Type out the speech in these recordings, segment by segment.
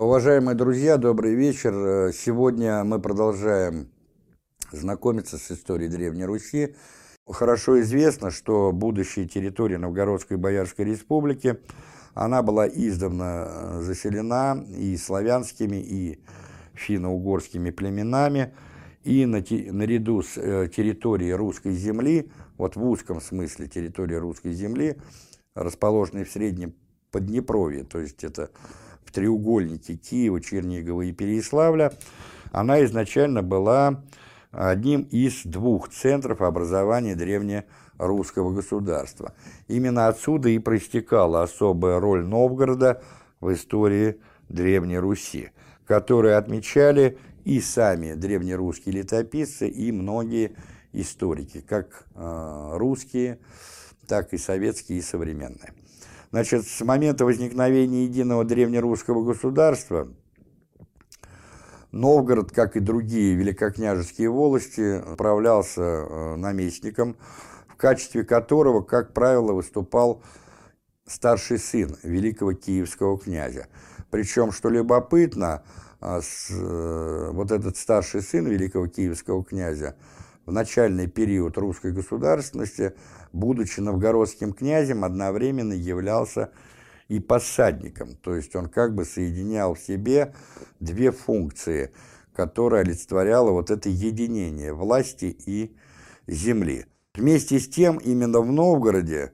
Уважаемые друзья, добрый вечер. Сегодня мы продолжаем знакомиться с историей Древней Руси. Хорошо известно, что будущая территория Новгородской Боярской Республики, она была издавна э, заселена и славянскими, и финно-угорскими племенами, и на, наряду с э, территорией русской земли, вот в узком смысле территории русской земли, расположенной в Среднем Поднепровье, то есть это в треугольнике Киева, Чернигова и Переяславля, она изначально была одним из двух центров образования древнерусского государства. Именно отсюда и проистекала особая роль Новгорода в истории Древней Руси, которую отмечали и сами древнерусские летописцы, и многие историки, как э, русские, так и советские и современные. Значит, с момента возникновения единого древнерусского государства Новгород, как и другие великокняжеские волости, управлялся э, наместником, в качестве которого, как правило, выступал старший сын великого киевского князя. Причем, что любопытно, э, э, вот этот старший сын великого киевского князя в начальный период русской государственности будучи новгородским князем, одновременно являлся и посадником, то есть он как бы соединял в себе две функции, которые олицетворяло вот это единение власти и земли. Вместе с тем, именно в Новгороде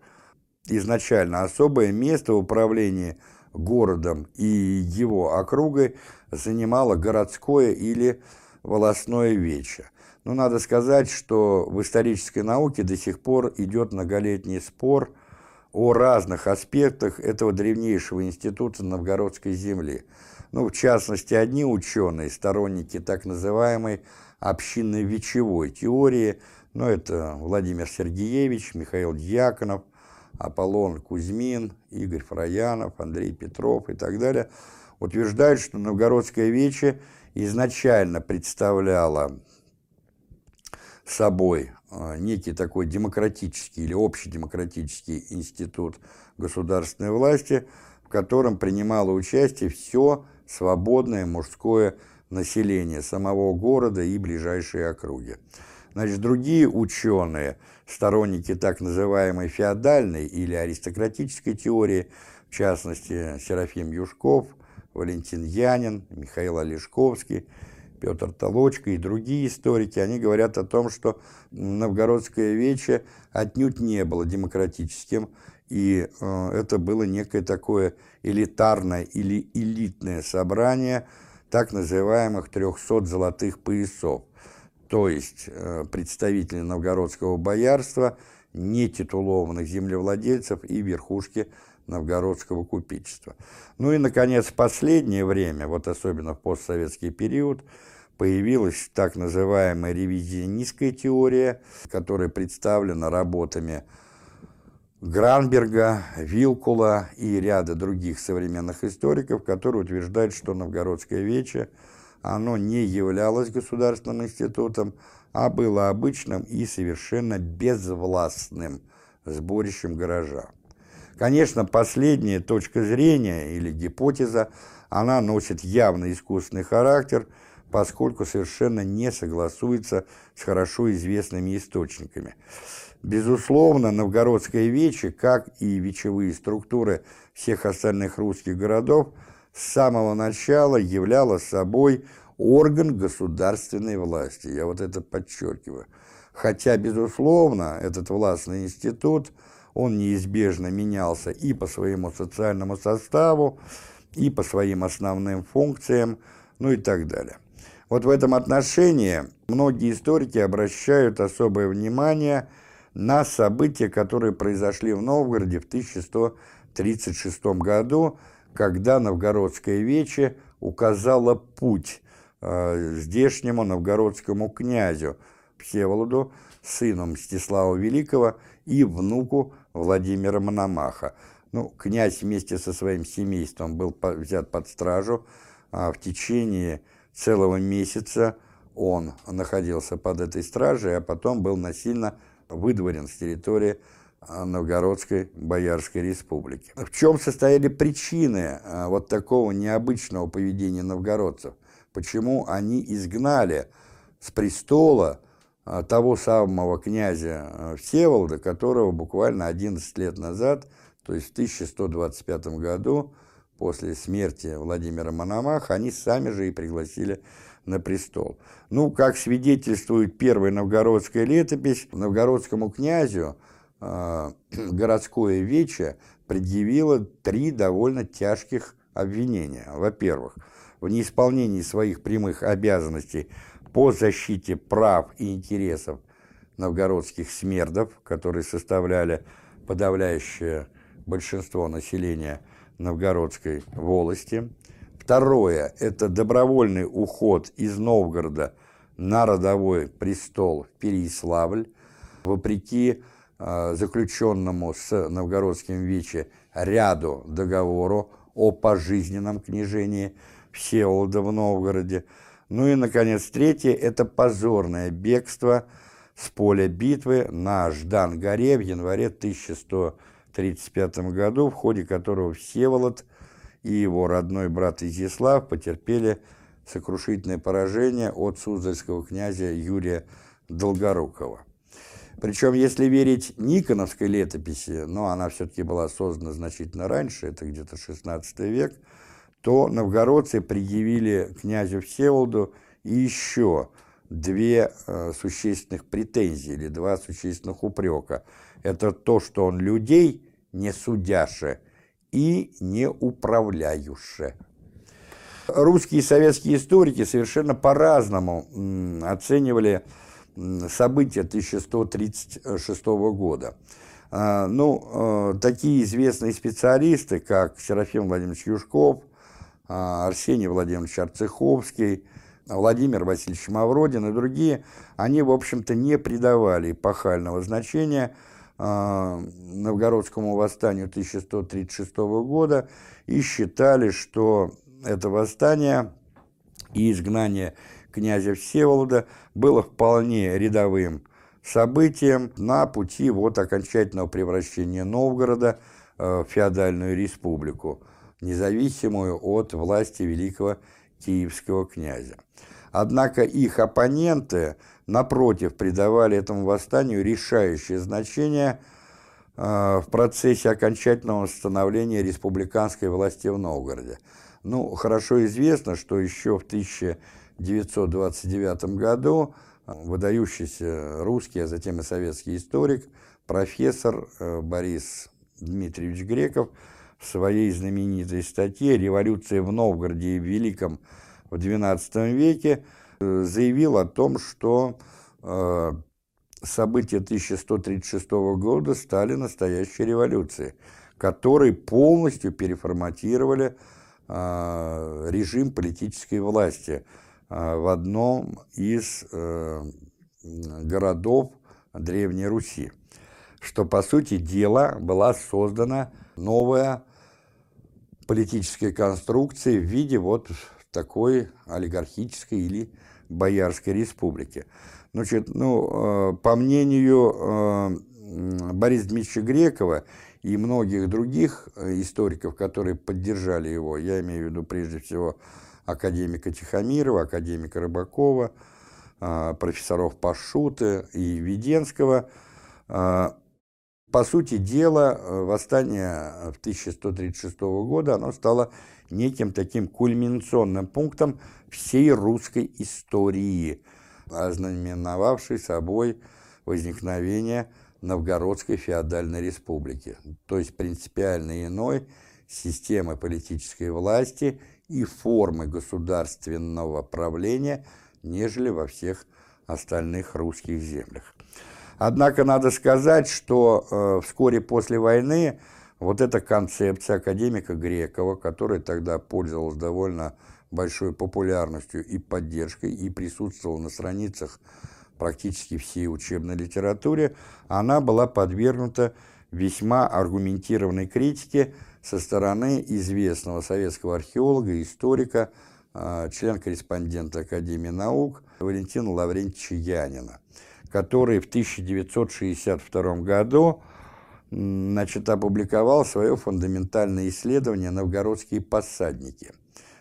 изначально особое место в управлении городом и его округой занимало городское или волосное вече. Но надо сказать, что в исторической науке до сих пор идет многолетний спор о разных аспектах этого древнейшего института новгородской земли. Ну, в частности, одни ученые, сторонники так называемой общинно-вечевой теории, ну, это Владимир Сергеевич, Михаил Дьяконов, Аполлон Кузьмин, Игорь Фраянов, Андрей Петров и так далее, утверждают, что новгородское вече изначально представляло собой а, некий такой демократический или общедемократический институт государственной власти, в котором принимало участие все свободное мужское население самого города и ближайшие округи. Значит, другие ученые, сторонники так называемой феодальной или аристократической теории, в частности, Серафим Юшков, Валентин Янин, Михаил Олешковский, Петр Толочко и другие историки, они говорят о том, что новгородское вече отнюдь не было демократическим, и э, это было некое такое элитарное или элитное собрание так называемых 300 золотых поясов, то есть э, представители новгородского боярства, нетитулованных землевладельцев и верхушки новгородского купечества. Ну и, наконец, в последнее время, вот особенно в постсоветский период, появилась так называемая ревизионистская теория, которая представлена работами Гранберга, Вилкула и ряда других современных историков, которые утверждают, что Новгородское вече оно не являлось государственным институтом, а было обычным и совершенно безвластным сборищем горожан. Конечно, последняя точка зрения или гипотеза, она носит явно искусственный характер – поскольку совершенно не согласуется с хорошо известными источниками. Безусловно, Новгородское вече, как и вечевые структуры всех остальных русских городов, с самого начала являло собой орган государственной власти. Я вот это подчеркиваю. Хотя, безусловно, этот властный институт, он неизбежно менялся и по своему социальному составу, и по своим основным функциям, ну и так далее. Вот в этом отношении многие историки обращают особое внимание на события, которые произошли в Новгороде в 1136 году, когда Новгородское вече указало путь э, здешнему новгородскому князю Всеволоду, сыну Мстислава Великого и внуку Владимира Мономаха. Ну, князь вместе со своим семейством был взят под стражу а в течение целого месяца он находился под этой стражей, а потом был насильно выдворен с территории Новгородской Боярской Республики. В чем состояли причины а, вот такого необычного поведения новгородцев? Почему они изгнали с престола а, того самого князя а, Всеволода, которого буквально 11 лет назад, то есть в 1125 году, после смерти Владимира Мономаха, они сами же и пригласили на престол. Ну, как свидетельствует первая новгородская летопись, новгородскому князю э, городское вече предъявило три довольно тяжких обвинения. Во-первых, в неисполнении своих прямых обязанностей по защите прав и интересов новгородских смердов, которые составляли подавляющее большинство населения Новгородской волости. Второе – это добровольный уход из Новгорода на родовой престол в Переяславль, вопреки э, заключенному с Новгородским Вече ряду договору о пожизненном княжении Всеволода в Новгороде. Ну и, наконец, третье – это позорное бегство с поля битвы на Ждан-горе в январе 1135 году, в ходе которого Всеволод и его родной брат Изяслав потерпели сокрушительное поражение от Суздальского князя Юрия Долгорукова. Причем, если верить Никоновской летописи, но она все-таки была создана значительно раньше, это где-то 16 век, то новгородцы предъявили князю Всеволоду еще две э, существенных претензии или два существенных упрека. Это то, что он людей не судяше и не управляюше. Русские и советские историки совершенно по-разному оценивали события 1136 года. А, ну, э, такие известные специалисты, как Серафим Владимирович Юшков, Арсений Владимирович Арцеховский, Владимир Васильевич Мавродин и другие, они, в общем-то, не придавали эпохального значения а, новгородскому восстанию 1136 года и считали, что это восстание и изгнание князя Всеволода было вполне рядовым событием на пути вот окончательного превращения Новгорода э, в феодальную республику, независимую от власти великого киевского князя. Однако их оппоненты, напротив, придавали этому восстанию решающее значение э, в процессе окончательного становления республиканской власти в Новгороде. Ну, хорошо известно, что еще в 1929 году выдающийся русский, а затем и советский историк, профессор э, Борис Дмитриевич Греков в своей знаменитой статье «Революция в Новгороде и Великом в XII веке» э, заявил о том, что э, события 1136 года стали настоящей революцией, которые полностью переформатировали режим политической власти – в одном из э, городов Древней Руси, что, по сути дела, была создана новая политическая конструкция в виде вот такой олигархической или боярской республики. Значит, ну, э, по мнению э, Бориса Дмитриевича Грекова и многих других историков, которые поддержали его, я имею в виду прежде всего академика Тихомирова, академика Рыбакова, профессоров Пашуты и Веденского. По сути дела, восстание в 1136 года оно стало неким таким кульминационным пунктом всей русской истории, ознаменовавшей собой возникновение Новгородской феодальной республики, то есть принципиально иной системы политической власти – и формы государственного правления, нежели во всех остальных русских землях. Однако надо сказать, что э, вскоре после войны вот эта концепция академика Грекова, которая тогда пользовалась довольно большой популярностью и поддержкой, и присутствовала на страницах практически всей учебной литературе, она была подвергнута весьма аргументированной критике со стороны известного советского археолога, историка, а, член-корреспондента Академии наук Валентина Лаврентьевича Янина, который в 1962 году значит, опубликовал свое фундаментальное исследование «Новгородские посадники».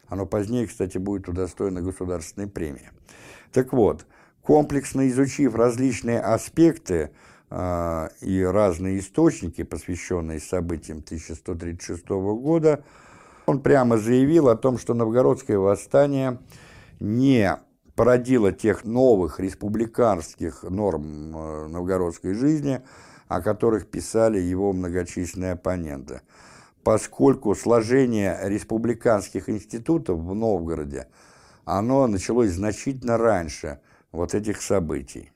Оно позднее, кстати, будет удостоено государственной премии. Так вот, комплексно изучив различные аспекты э, и разные источники, посвященные событиям 1136 года, он прямо заявил о том, что новгородское восстание не породило тех новых республиканских норм э, новгородской жизни, о которых писали его многочисленные оппоненты, поскольку сложение республиканских институтов в Новгороде, оно началось значительно раньше вот этих событий.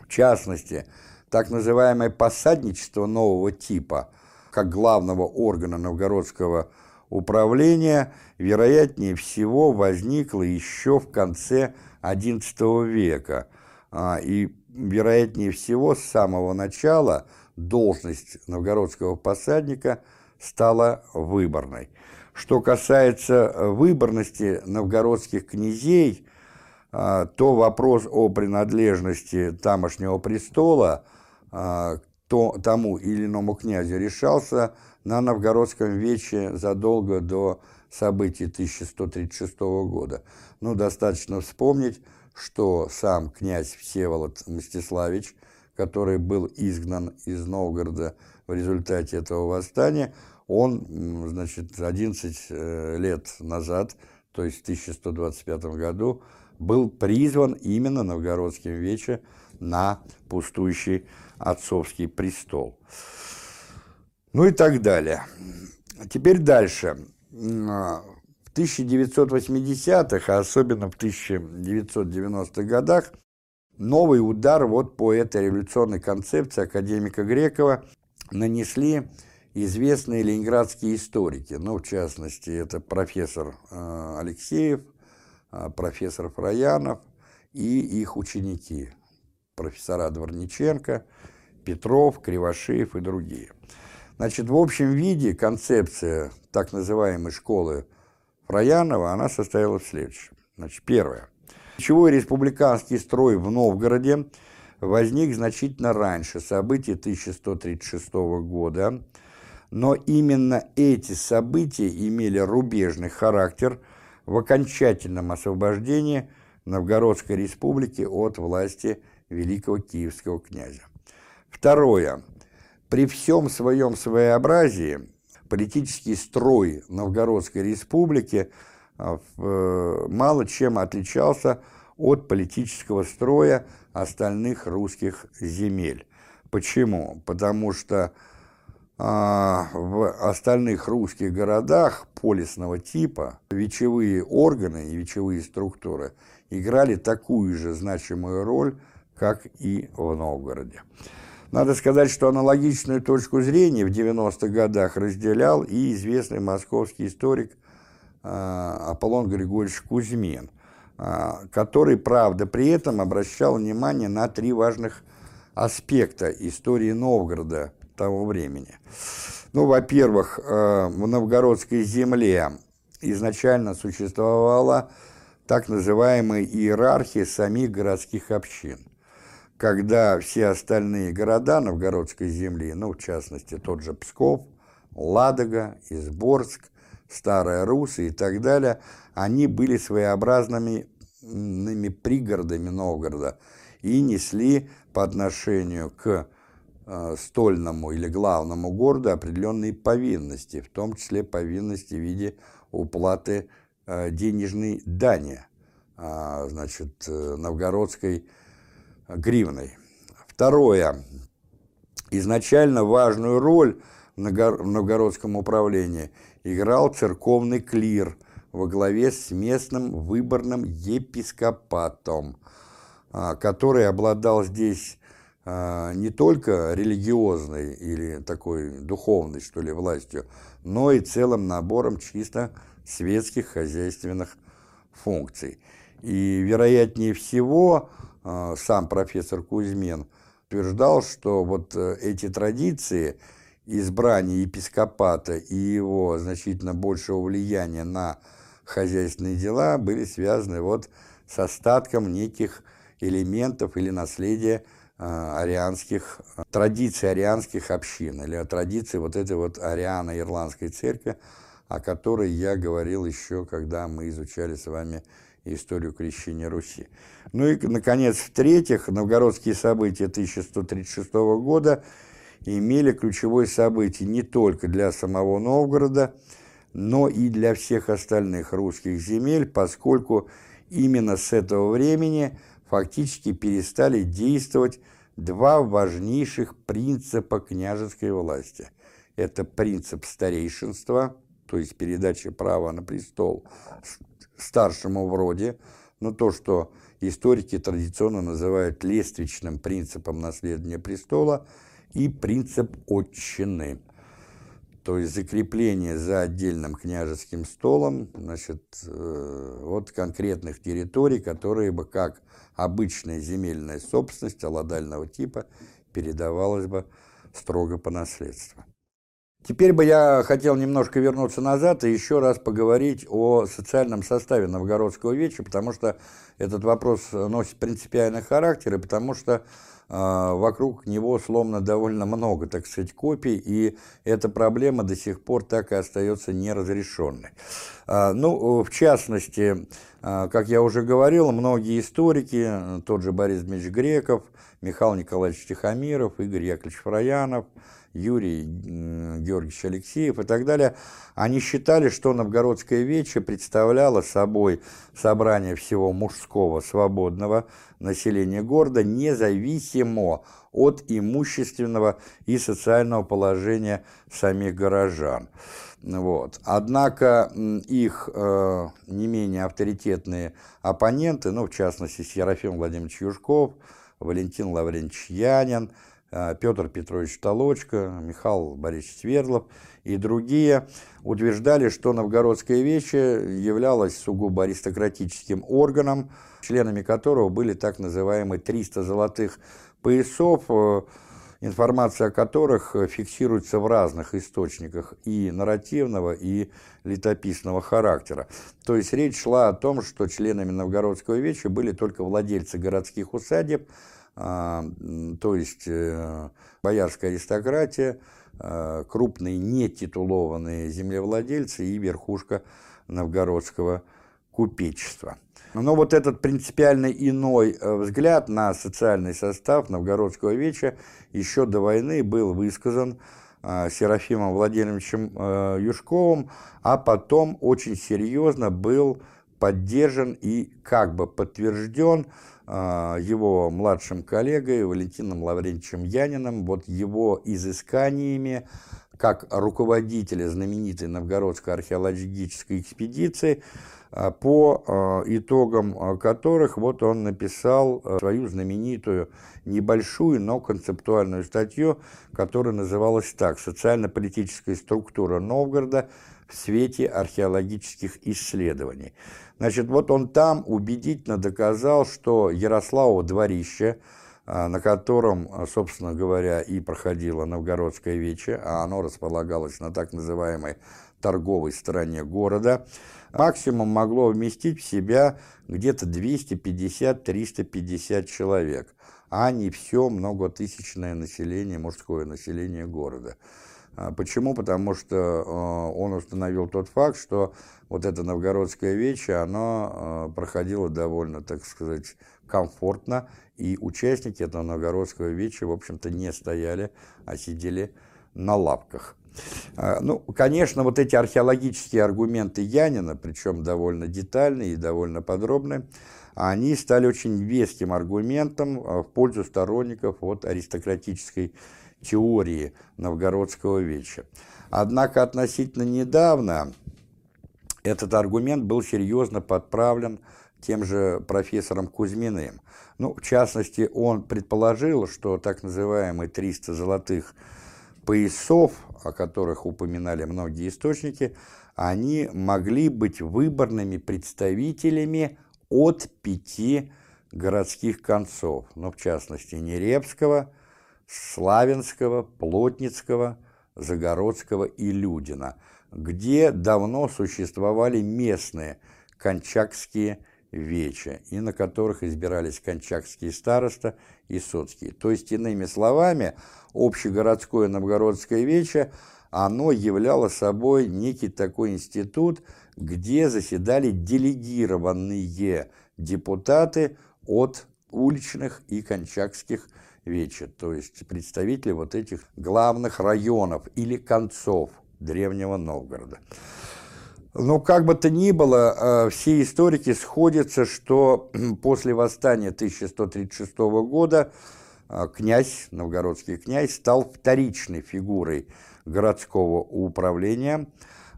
В частности, так называемое посадничество нового типа, как главного органа новгородского управления, вероятнее всего, возникло еще в конце XI века, а, и вероятнее всего, с самого начала должность новгородского посадника стала выборной. Что касается выборности новгородских князей, а, то вопрос о принадлежности тамошнего престола а, то, тому или иному князю решался на Новгородском вече задолго до событий 1136 года. Ну, достаточно вспомнить, что сам князь Всеволод Мстиславич, который был изгнан из Новгорода в результате этого восстания, он, значит, 11 э, лет назад, то есть в 1125 году, был призван именно Новгородским вече на пустующий отцовский престол. Ну и так далее. Теперь дальше. 1980-х, а особенно в 1990-х годах, новый удар вот по этой революционной концепции академика Грекова нанесли известные ленинградские историки, ну, в частности, это профессор э, Алексеев, э, профессор Фраянов и их ученики, профессора Дворниченко, Петров, Кривошеев и другие. Значит, в общем виде концепция так называемой школы Фраянова, она состояла в следующем. Значит, первое. Ключевой республиканский строй в Новгороде возник значительно раньше событий 1136 года, но именно эти события имели рубежный характер в окончательном освобождении Новгородской республики от власти великого киевского князя. Второе. При всем своем своеобразии политический строй Новгородской республики а, э, мало чем отличался от политического строя остальных русских земель. Почему? Потому что а, в остальных русских городах полисного типа вечевые органы и вечевые структуры играли такую же значимую роль, как и в Новгороде. Надо сказать, что аналогичную точку зрения в 90-х годах разделял и известный московский историк э, Аполлон Григорьевич Кузьмин, э, который, правда, при этом обращал внимание на три важных аспекта истории Новгорода того времени. Ну, во-первых, э, в новгородской земле изначально существовала так называемая иерархия самих городских общин – когда все остальные города новгородской земли, ну, в частности, тот же Псков, Ладога, Изборск, Старая Руса и так далее, они были своеобразными пригородами Новгорода и несли по отношению к э, стольному или главному городу определенные повинности, в том числе повинности в виде уплаты э, денежной дани, э, значит, э, новгородской гривной. Второе. Изначально важную роль в новгородском управлении играл церковный клир во главе с местным выборным епископатом, а, который обладал здесь а, не только религиозной или такой духовной, что ли, властью, но и целым набором чисто светских хозяйственных функций. И, вероятнее всего, сам профессор Кузьмин утверждал, что вот э, эти традиции избрания епископата и его значительно большего влияния на хозяйственные дела были связаны вот с остатком неких элементов или наследия арианских, традиций арианских общин, или традиций вот этой вот ариано-ирландской церкви, о которой я говорил еще, когда мы изучали с вами историю крещения Руси. Ну и, наконец, в-третьих, новгородские события 1136 года имели ключевое событие не только для самого Новгорода, но и для всех остальных русских земель, поскольку именно с этого времени фактически перестали действовать два важнейших принципа княжеской власти. Это принцип старейшинства, то есть передача права на престол старшему в роде, но то, что историки традиционно называют лествичным принципом наследования престола, и принцип отчины – то есть закрепление за отдельным княжеским столом значит, э, от конкретных территорий, которые бы как обычная земельная собственность аладального типа передавалась бы строго по наследству. Теперь бы я хотел немножко вернуться назад и еще раз поговорить о социальном составе новгородского веча, потому что этот вопрос носит принципиальный характер, и потому что а, вокруг него сломано довольно много, так сказать, копий, и эта проблема до сих пор так и остается неразрешенной. А, ну, в частности, а, как я уже говорил, многие историки, тот же Борис Дмитриевич Греков, Михаил Николаевич Тихомиров, Игорь Яковлевич Фраянов – Юрий Георгиевич Алексеев и так далее, они считали, что Новгородское вече представляло собой собрание всего мужского свободного населения города, независимо от имущественного и социального положения самих горожан. Вот. Однако их э, не менее авторитетные оппоненты, ну, в частности, Серафим Владимирович Юшков, Валентин Лаврентьевич Янин – Петр Петрович Толочко, Михаил Борисович Свердлов и другие утверждали, что Новгородское вече являлось сугубо аристократическим органом, членами которого были так называемые 300 золотых поясов, э, информация о которых фиксируется в разных источниках и нарративного, и летописного характера. То есть речь шла о том, что членами Новгородского веча были только владельцы городских усадеб, а, то есть э, боярская аристократия, а, крупные нетитулованные землевладельцы и верхушка новгородского купечества. Но вот этот принципиально иной э, взгляд на социальный состав новгородского веча еще до войны был высказан а, Серафимом Владимировичем э, Юшковым, а потом очень серьезно был поддержан и как бы подтвержден а, его младшим коллегой Валентином Лаврентьевичем Яниным, вот его изысканиями как руководителя знаменитой новгородской археологической экспедиции, а, по а, итогам которых вот он написал свою знаменитую небольшую, но концептуальную статью, которая называлась так «Социально-политическая структура Новгорода в свете археологических исследований». Значит, вот он там убедительно доказал, что Ярославово дворище, а, на котором, а, собственно говоря, и проходило Новгородское вече, а оно располагалось на так называемой торговой стороне города, максимум могло вместить в себя где-то 250-350 человек, а не все многотысячное население, мужское население города. А почему? Потому что э, он установил тот факт, что вот это новгородское вече, оно э, проходило довольно, так сказать, комфортно, и участники этого новгородского веча, в общем-то, не стояли, а сидели на лапках. А, ну, конечно, вот эти археологические аргументы Янина, причем довольно детальные и довольно подробные, они стали очень веским аргументом э, в пользу сторонников вот аристократической теории новгородского веча. Однако относительно недавно этот аргумент был серьезно подправлен тем же профессором Кузьминым. Ну, в частности, он предположил, что так называемые 300 золотых поясов, о которых упоминали многие источники, они могли быть выборными представителями от пяти городских концов, ну, в частности, Неребского, Славянского, Плотницкого, Загородского и Людина, где давно существовали местные кончакские веча, и на которых избирались кончакские староста и соцкие. То есть, иными словами, общегородское новгородское вече, оно являло собой некий такой институт, где заседали делегированные депутаты от уличных и кончакских вече, то есть представители вот этих главных районов или концов Древнего Новгорода. Но как бы то ни было, э, все историки сходятся, что после восстания 1136 года э, князь, новгородский князь, стал вторичной фигурой городского управления,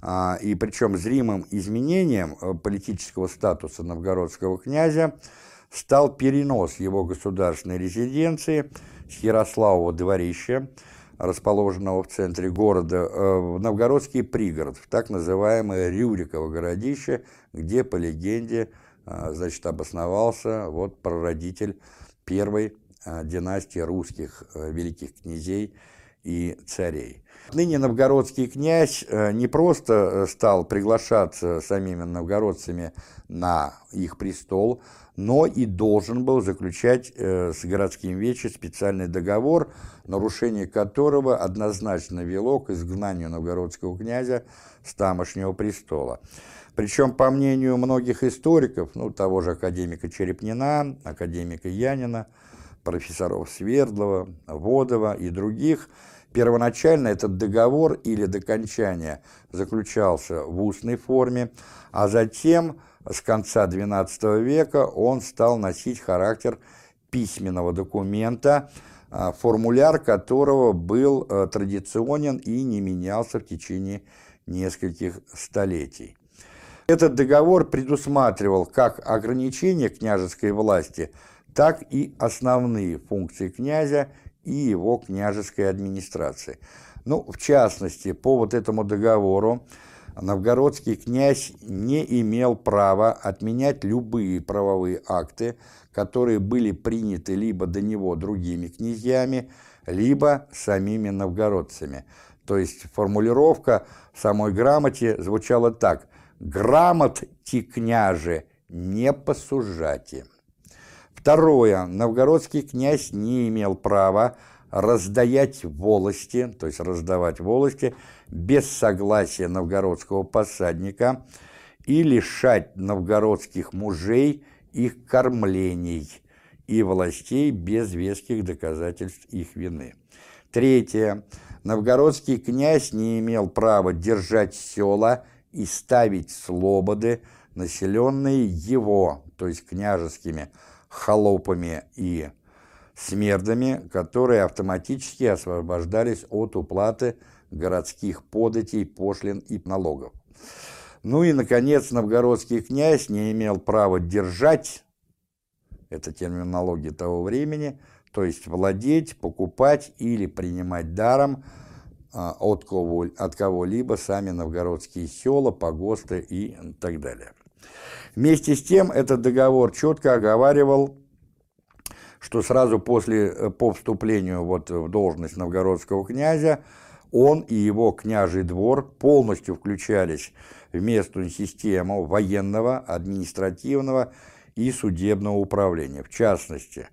а, и причем зримым изменением э, политического статуса новгородского князя стал перенос его государственной резиденции с Ярославова дворища, расположенного в центре города, э, в новгородский пригород, в так называемое Рюриково городище, где, по легенде, э, значит, обосновался вот прародитель первой э, династии русских великих князей и царей. Ныне новгородский князь не просто стал приглашаться самими новгородцами на их престол, но и должен был заключать э, с городским вече специальный договор, нарушение которого однозначно вело к изгнанию новгородского князя с тамошнего престола. Причем, по мнению многих историков, ну, того же академика Черепнина, академика Янина, профессоров Свердлова, Водова и других, первоначально этот договор или докончание заключался в устной форме, а затем с конца XII века он стал носить характер письменного документа, а, формуляр которого был э, традиционен и не менялся в течение нескольких столетий. Этот договор предусматривал как ограничение княжеской власти, так и основные функции князя и его княжеской администрации. Ну, в частности, по вот этому договору новгородский князь не имел права отменять любые правовые акты, которые были приняты либо до него другими князьями, либо самими новгородцами. То есть формулировка в самой грамоте звучала так «Грамот ти княже, не посужати». Второе. Новгородский князь не имел права раздаять волости, то есть раздавать волости, без согласия новгородского посадника и лишать новгородских мужей их кормлений и властей без веских доказательств их вины. Третье. Новгородский князь не имел права держать села и ставить слободы, населенные его, то есть княжескими, холопами и смердами, которые автоматически освобождались от уплаты городских податей, пошлин и налогов. Ну и, наконец, новгородский князь не имел права держать, это терминология того времени, то есть владеть, покупать или принимать даром а, от кого-либо сами новгородские села, погосты и так далее. Вместе с тем этот договор четко оговаривал что сразу после, э, по вступлению вот в должность новгородского князя он и его княжий двор полностью включались в местную систему военного, административного и судебного управления. В частности,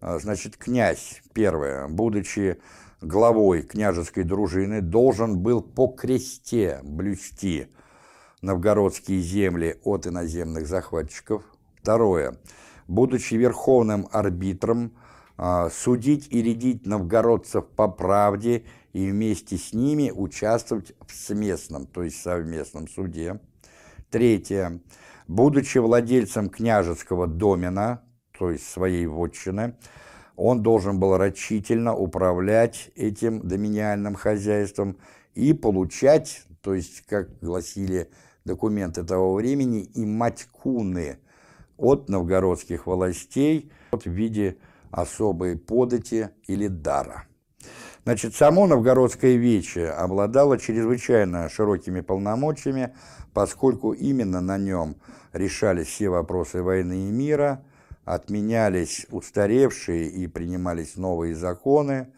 э, значит, князь, первое, будучи главой княжеской дружины, должен был по кресте блюсти новгородские земли от иноземных захватчиков. Второе, будучи верховным арбитром, а, судить и рядить новгородцев по правде и вместе с ними участвовать в сместном, то есть совместном суде. Третье. Будучи владельцем княжеского домена, то есть своей вотчины, он должен был рачительно управлять этим доминиальным хозяйством и получать, то есть, как гласили документы того времени, и маткуны – от новгородских властей в виде особой подати или дара. Значит, само новгородское вече обладало чрезвычайно широкими полномочиями, поскольку именно на нем решались все вопросы войны и мира, отменялись устаревшие и принимались новые законы,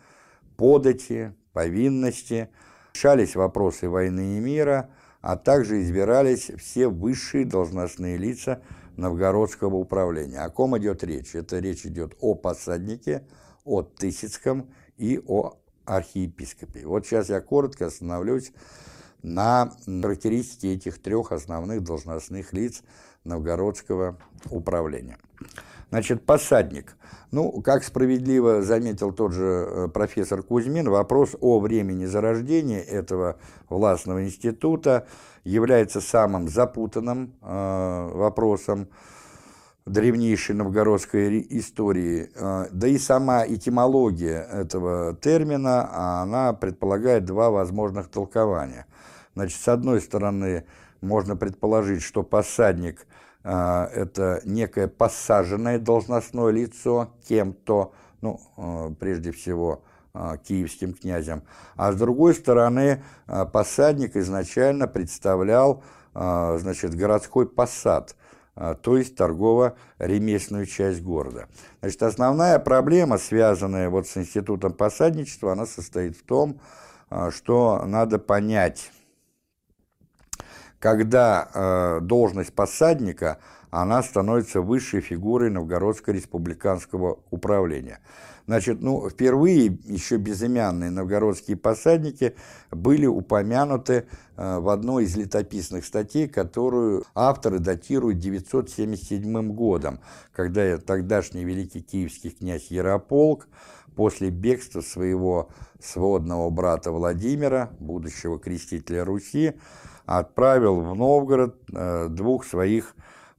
подати, повинности, решались вопросы войны и мира, а также избирались все высшие должностные лица новгородского управления. О ком идет речь? Это речь идет о посаднике, о Тысяцком и о архиепископе. Вот сейчас я коротко остановлюсь на характеристике этих трех основных должностных лиц новгородского управления. Значит, посадник. Ну, как справедливо заметил тот же э, профессор Кузьмин, вопрос о времени зарождения этого властного института является самым запутанным э, вопросом древнейшей новгородской истории. Э, да и сама этимология этого термина, она предполагает два возможных толкования. Значит, с одной стороны, можно предположить, что посадник а, это некое посаженное должностное лицо кем-то, ну, а, прежде всего, а, киевским князем. А с другой стороны, посадник изначально представлял, значит, городской посад, то есть торгово-ремесленную часть города. Значит, основная проблема, связанная вот с институтом посадничества, она состоит в том, что надо понять, когда э, должность посадника, она становится высшей фигурой Новгородско-республиканского управления. Значит, ну, впервые еще безымянные новгородские посадники были упомянуты э, в одной из летописных статей, которую авторы датируют 977 годом, когда тогдашний великий киевский князь Ярополк после бегства своего сводного брата Владимира, будущего крестителя Руси, отправил в Новгород э, двух своих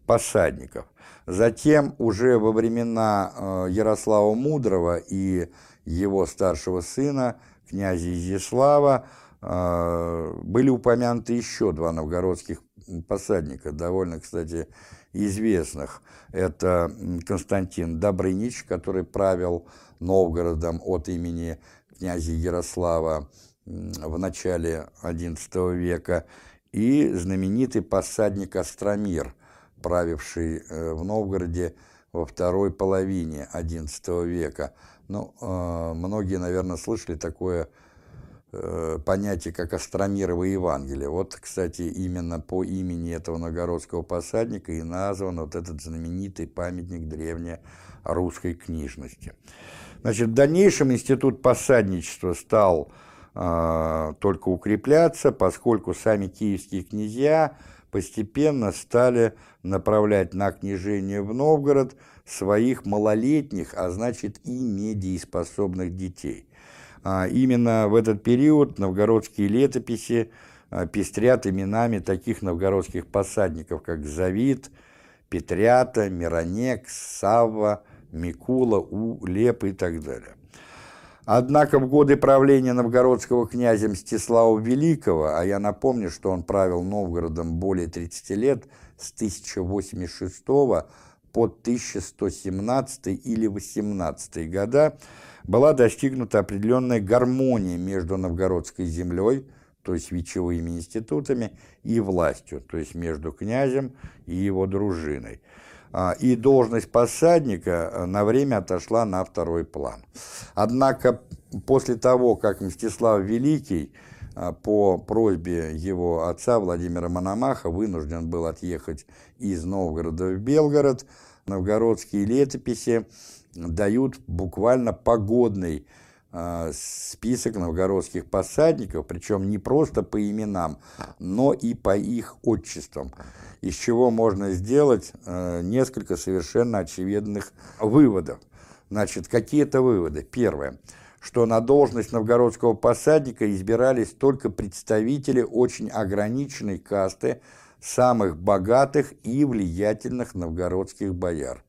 посадников. Затем уже во времена э, Ярослава Мудрого и его старшего сына, князя Изяслава, э, были упомянуты еще два новгородских посадника, довольно, кстати, известных. Это Константин Добрынич, который правил Новгородом от имени князя Ярослава в начале XI века, и знаменитый посадник Остромир, правивший э, в Новгороде во второй половине XI века. Ну, э, многие, наверное, слышали такое э, понятие, как Остромирово Евангелие. Вот, кстати, именно по имени этого новгородского посадника и назван вот этот знаменитый памятник древней русской книжности. Значит, в дальнейшем институт посадничества стал только укрепляться, поскольку сами киевские князья постепенно стали направлять на княжение в Новгород своих малолетних, а значит и недееспособных детей. А, именно в этот период новгородские летописи а, пестрят именами таких новгородских посадников, как Завид, Петрята, Миронек, Савва, Микула, Улеп и так далее. Однако в годы правления новгородского князя Мстислава Великого, а я напомню, что он правил Новгородом более 30 лет, с 1086 по 1117 или 18 года, была достигнута определенная гармония между новгородской землей, то есть вечевыми институтами, и властью, то есть между князем и его дружиной. А, и должность посадника э, на время отошла на второй план. Однако после того, как Мстислав Великий э, по просьбе его отца Владимира Мономаха вынужден был отъехать из Новгорода в Белгород, новгородские летописи дают буквально погодный список новгородских посадников, причем не просто по именам, но и по их отчествам из чего можно сделать э, несколько совершенно очевидных выводов. Значит, какие-то выводы. Первое, что на должность новгородского посадника избирались только представители очень ограниченной касты самых богатых и влиятельных новгородских бояр.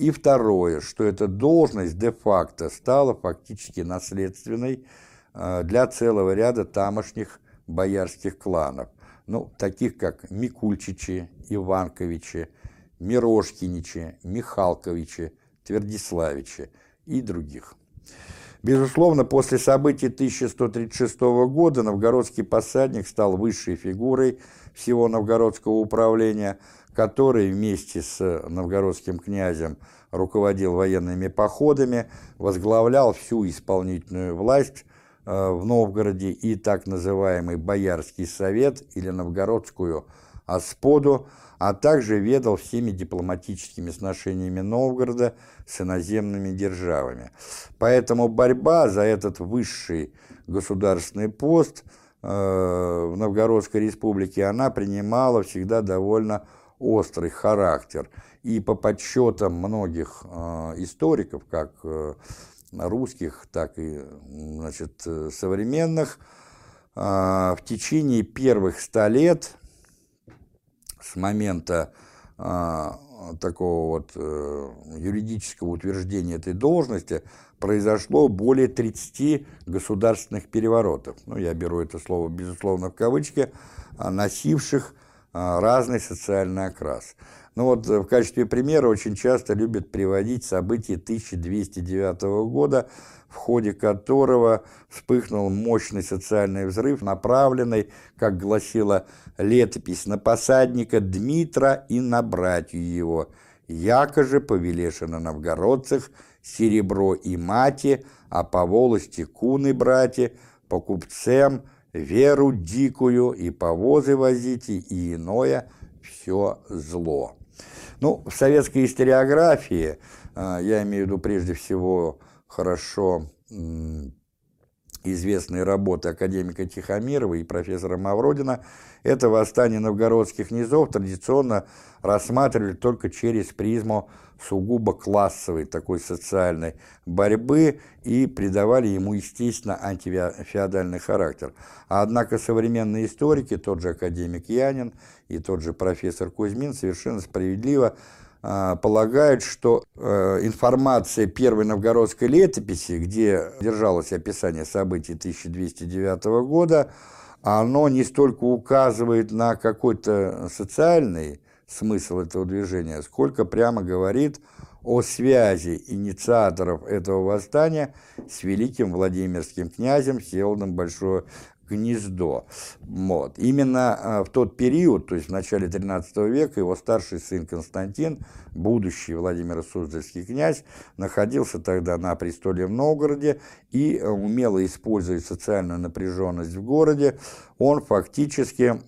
И второе, что эта должность де-факто стала фактически наследственной э, для целого ряда тамошних боярских кланов ну, таких как Микульчичи, Иванковичи, Мирошкиничи, Михалковичи, Твердиславичи и других. Безусловно, после событий 1136 года новгородский посадник стал высшей фигурой всего новгородского управления, который вместе с новгородским князем руководил военными походами, возглавлял всю исполнительную власть Э, в Новгороде и так называемый Боярский совет или Новгородскую Асподу, а также ведал всеми дипломатическими сношениями Новгорода с иноземными державами. Поэтому борьба за этот высший государственный пост э, в Новгородской республике, она принимала всегда довольно острый характер. И по подсчетам многих э, историков, как э, русских, так и значит, современных, э, в течение первых ста лет с момента такого вот юридического утверждения этой должности произошло более 30 государственных переворотов. Ну, я беру это слово, безусловно, в кавычки, носивших а, разный социальный окрас. Ну вот в качестве примера очень часто любят приводить события 1209 года, в ходе которого вспыхнул мощный социальный взрыв, направленный, как гласила летопись, на посадника Дмитра и на братью его, яко же повелеше на новгородцах серебро и мати, а по волости куны братья, по купцам – веру дикую и повозы возите, и иное все зло. Ну, в советской историографии, а, я имею в виду прежде всего хорошо известные работы академика Тихомирова и профессора Мавродина, это восстание новгородских низов традиционно рассматривали только через призму сугубо классовой такой социальной борьбы и придавали ему, естественно, антифеодальный характер. Однако современные историки, тот же академик Янин и тот же профессор Кузьмин совершенно справедливо э, полагают, что э, информация первой новгородской летописи, где держалось описание событий 1209 года, оно не столько указывает на какой-то социальный смысл этого движения, сколько прямо говорит о связи инициаторов этого восстания с великим Владимирским князем Всеволодом Большое гнездо. Вот. Именно а, в тот период, то есть в начале XIII века, его старший сын Константин, будущий Владимир Суздальский князь, находился тогда на престоле в Новгороде и, а, умело используя социальную напряженность в городе, он фактически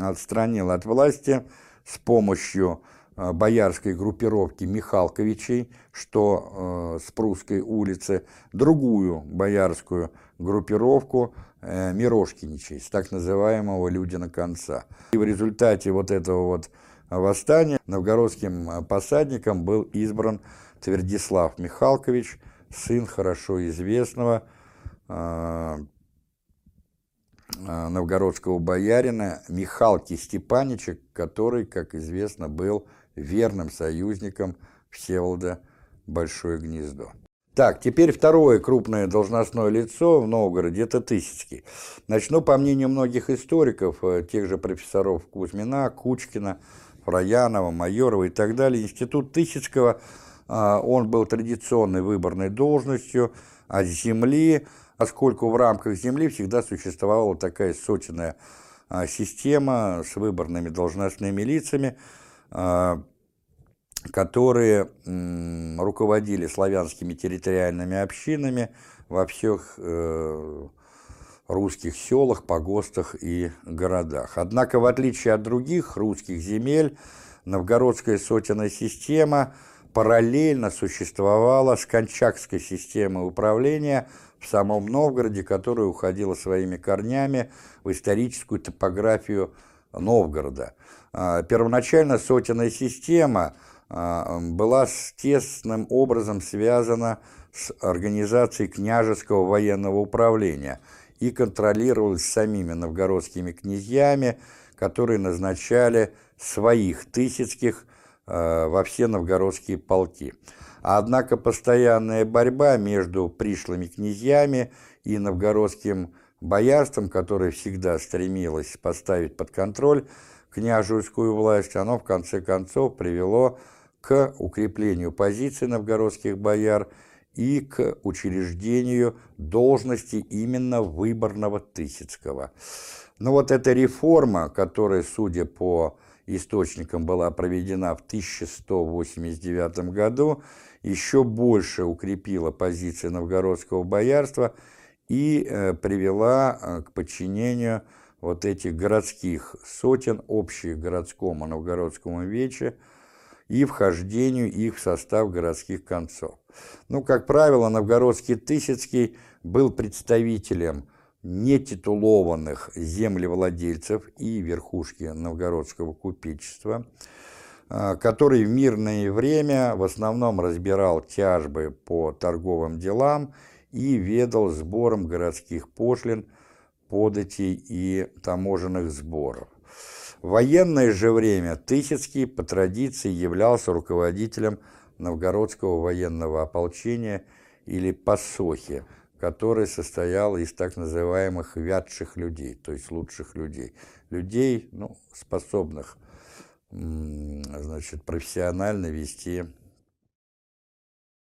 отстранил от власти с помощью э, боярской группировки Михалковичей, что э, с Прусской улицы, другую боярскую группировку э, Мирошкиничей, с так называемого Людина конца. И в результате вот этого вот восстания новгородским посадником был избран Твердислав Михалкович, сын хорошо известного новгородского боярина Михалки Степанича, который, как известно, был верным союзником Всеволода Большое Гнездо. Так, теперь второе крупное должностное лицо в Новгороде – это Тысяцкий. Начну, по мнению многих историков, э, тех же профессоров Кузьмина, Кучкина, Фраянова, Майорова и так далее, институт Тысяцкого, э, он был традиционной выборной должностью от земли, поскольку в рамках Земли всегда существовала такая сотенная а, система с выборными должностными лицами, а, которые руководили славянскими территориальными общинами во всех э, русских селах, погостах и городах. Однако, в отличие от других русских земель, новгородская сотенная система параллельно существовала с кончакской системой управления – в самом Новгороде, которая уходила своими корнями в историческую топографию Новгорода. А, первоначально сотенная система а, была тесным образом связана с организацией княжеского военного управления и контролировалась самими новгородскими князьями, которые назначали своих тысяцких а, во все новгородские полки. Однако постоянная борьба между пришлыми князьями и новгородским боярством, которое всегда стремилось поставить под контроль княжескую власть, оно в конце концов привело к укреплению позиций новгородских бояр и к учреждению должности именно выборного Тысяцкого. Но вот эта реформа, которая, судя по источникам, была проведена в 1189 году, еще больше укрепила позиции новгородского боярства и э, привела э, к подчинению вот этих городских сотен, общих городскому новгородскому вече и вхождению их в состав городских концов. Ну, как правило, новгородский Тысяцкий был представителем нетитулованных землевладельцев и верхушки новгородского купечества, который в мирное время в основном разбирал тяжбы по торговым делам и ведал сбором городских пошлин, податей и таможенных сборов. В военное же время Тысяцкий по традиции являлся руководителем новгородского военного ополчения или посохи, который состоял из так называемых вятших людей, то есть лучших людей. Людей, ну, способных значит, профессионально вести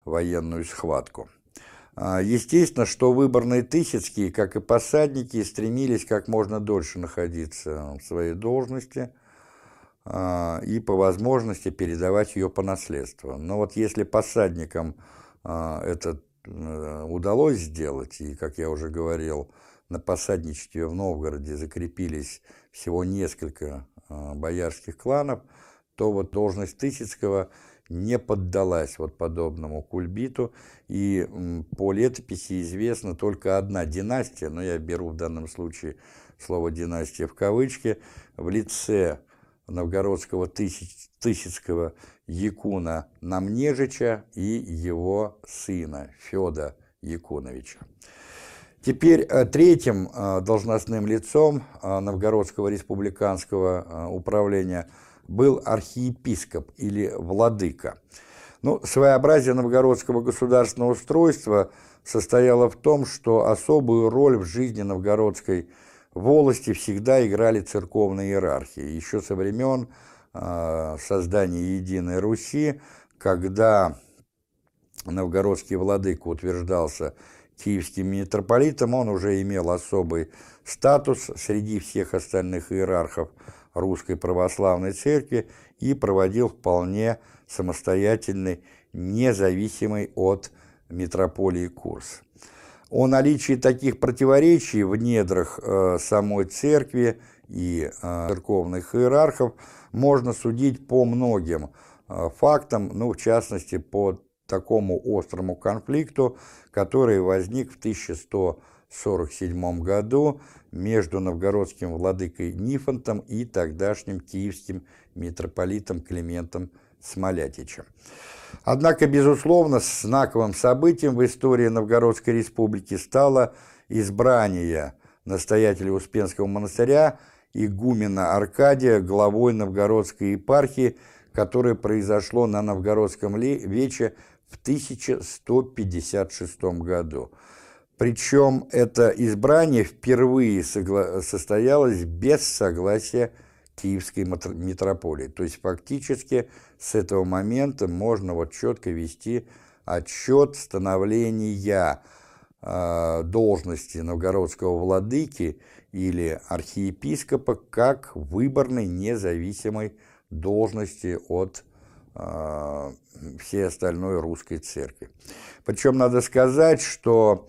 военную схватку. А, естественно, что выборные Тысяцкие, как и посадники, стремились как можно дольше находиться в своей должности а, и по возможности передавать ее по наследству. Но вот если посадникам а, это э, удалось сделать, и, как я уже говорил, на посадничестве в Новгороде закрепились всего несколько боярских кланов, то вот должность Тысяцкого – не поддалась вот подобному кульбиту, и по летописи известна только одна династия, но я беру в данном случае слово «династия» в кавычки, в лице новгородского тысяч, Тысяцкого Якуна Намнежича и его сына Феда Якуновича. Теперь э, третьим э, должностным лицом э, Новгородского республиканского управления – был архиепископ или владыка. Ну, своеобразие новгородского государственного устройства состояло в том, что особую роль в жизни новгородской волости всегда играли церковные иерархии. Еще со времен создания Единой Руси, когда новгородский владыка утверждался киевским митрополитом, он уже имел особый статус среди всех остальных иерархов – Русской Православной Церкви и проводил вполне самостоятельный, независимый от митрополии курс. О наличии таких противоречий в недрах э, самой церкви и э, церковных иерархов можно судить по многим э, фактам, ну, в частности, по такому острому конфликту, который возник в 1147 году между новгородским владыкой Нифонтом и тогдашним киевским митрополитом Климентом Смолятичем. Однако, безусловно, знаковым событием в истории Новгородской республики стало избрание настоятеля Успенского монастыря игумена Аркадия главой Новгородской епархии, которое произошло на Новгородском вече в 1156 году. Причем это избрание впервые состоялось без согласия Киевской митрополии. То есть фактически с этого момента можно вот четко вести отчет становления э, должности новгородского владыки или архиепископа как выборной независимой должности от всей остальной русской церкви. Причем надо сказать, что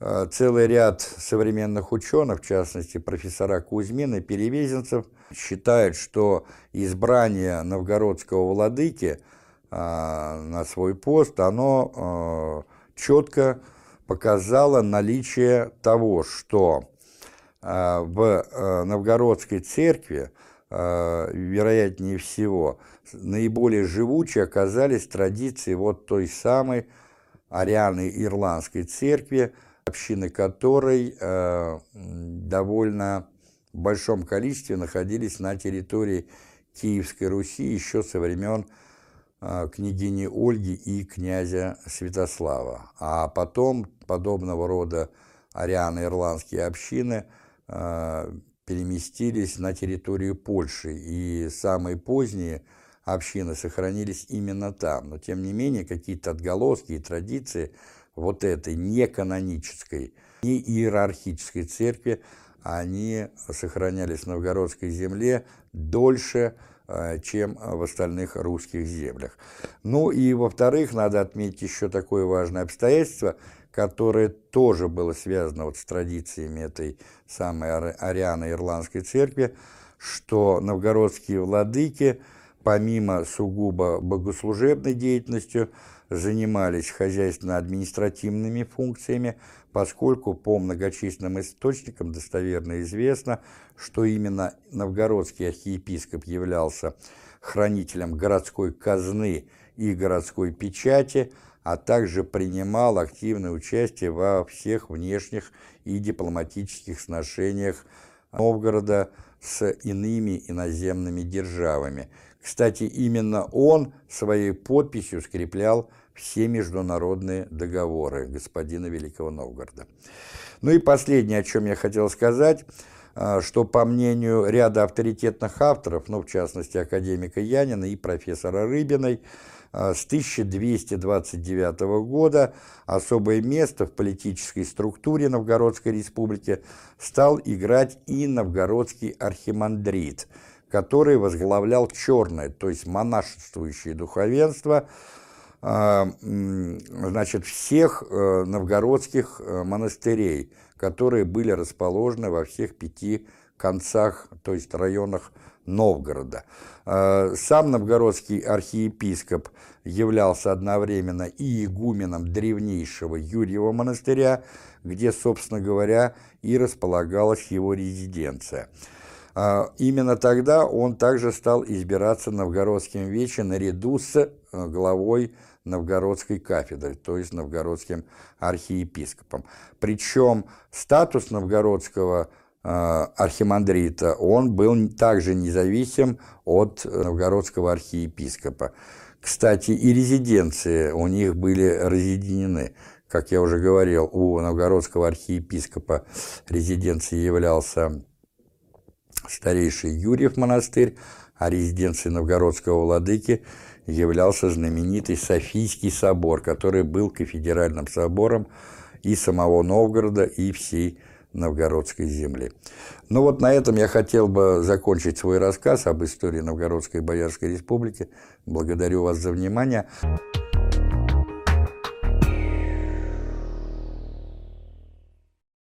Э, целый ряд современных ученых, в частности профессора Кузьмин и Перевезенцев, считают, что избрание новгородского владыки э, на свой пост, оно э, четко показало наличие того, что в новгородской церкви, вероятнее всего, наиболее живучие оказались традиции вот той самой арианы ирландской церкви, общины которой э, довольно в большом количестве находились на территории Киевской Руси еще со времен э, княгини Ольги и князя Святослава. А потом подобного рода ариано-ирландские общины э, переместились на территорию Польши, и самые поздние общины сохранились именно там. Но, тем не менее, какие-то отголоски и традиции – вот этой неканонической, не иерархической церкви, они сохранялись в новгородской земле дольше, э, чем в остальных русских землях. Ну и, во-вторых, надо отметить еще такое важное обстоятельство, которое тоже было связано вот с традициями этой самой ариано-ирландской церкви, что новгородские владыки, помимо сугубо богослужебной деятельностью, занимались хозяйственно-административными функциями, поскольку по многочисленным источникам достоверно известно, что именно новгородский архиепископ являлся хранителем городской казны и городской печати, а также принимал активное участие во всех внешних и дипломатических сношениях Новгорода с иными иноземными державами. Кстати, именно он своей подписью скреплял все международные договоры господина Великого Новгорода. Ну и последнее, о чем я хотел сказать, а, что по мнению ряда авторитетных авторов, ну в частности академика Янина и профессора Рыбиной, а, с 1229 года особое место в политической структуре Новгородской республики стал играть и новгородский архимандрит, который возглавлял черное, то есть монашествующее духовенство, а, значит, всех э, новгородских э, монастырей, которые были расположены во всех пяти концах, то есть районах Новгорода. А, сам новгородский архиепископ являлся одновременно и игуменом древнейшего Юрьева монастыря, где, собственно говоря, и располагалась его резиденция. А, именно тогда он также стал избираться новгородским вече наряду с э, главой новгородской кафедры, то есть новгородским архиепископом. Причем статус новгородского э, архимандрита, он был также независим от новгородского архиепископа. Кстати, и резиденции у них были разъединены. Как я уже говорил, у новгородского архиепископа резиденцией являлся старейший Юрьев монастырь, а резиденцией новгородского владыки являлся знаменитый Софийский собор, который был кафедральным собором и самого Новгорода, и всей новгородской земли. Ну вот на этом я хотел бы закончить свой рассказ об истории Новгородской Боярской Республики. Благодарю вас за внимание.